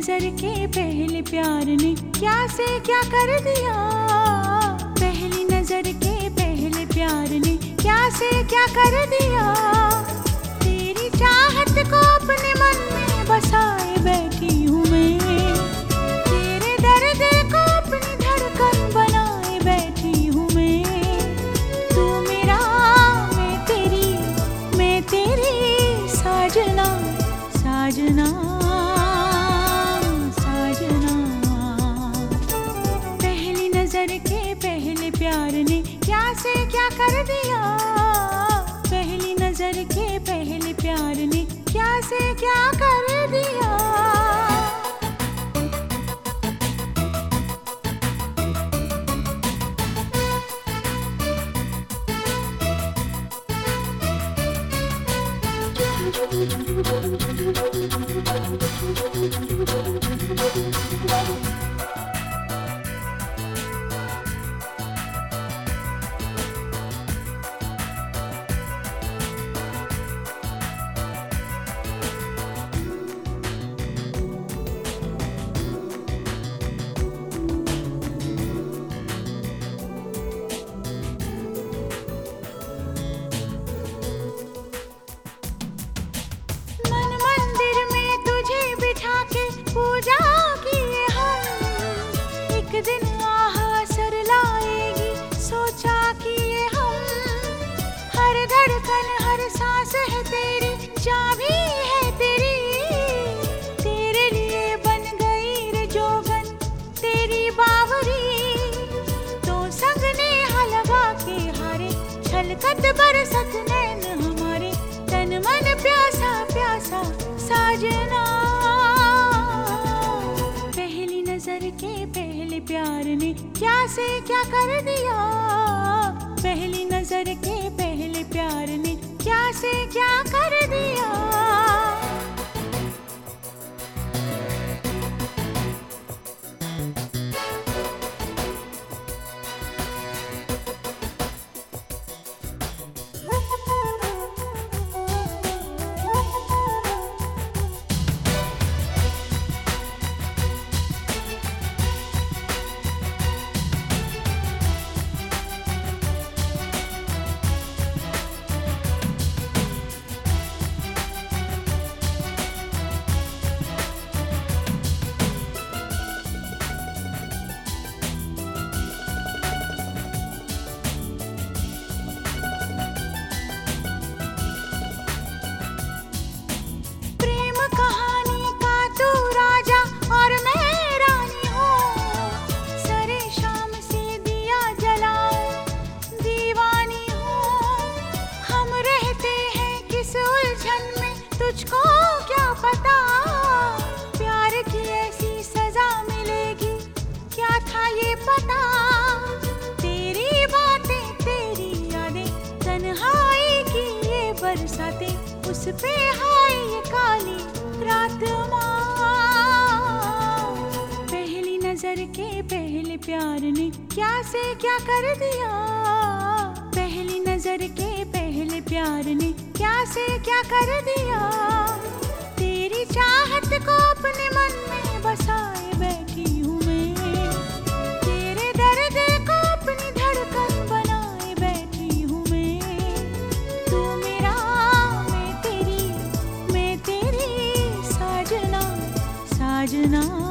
नज़र के पहले प्यार ने क्या से क्या कर दिया? पहली नज़र के पहले प्यार ने क्या से क्या कर दिया? के पहले प्यार ने क्या से क्या कर दिया? पहली नज़र के पहले प्यार ने क्या से क्या कर दिया? मन छलकत बरसत नैन हमारे, तन मन प्यासा प्यासा साजना। पहली नज़र के पहले प्यार ने क्या से क्या कर दिया? पहली नज़र के पहले प्यार ने क्या से क्या उस पे हाय ये काली रात माँ। पहली नज़र के पहले प्यार ने क्या से क्या कर दिया? पहली नज़र के पहले प्यार ने क्या से क्या कर दिया? तेरी चाहत को अपने मन साजना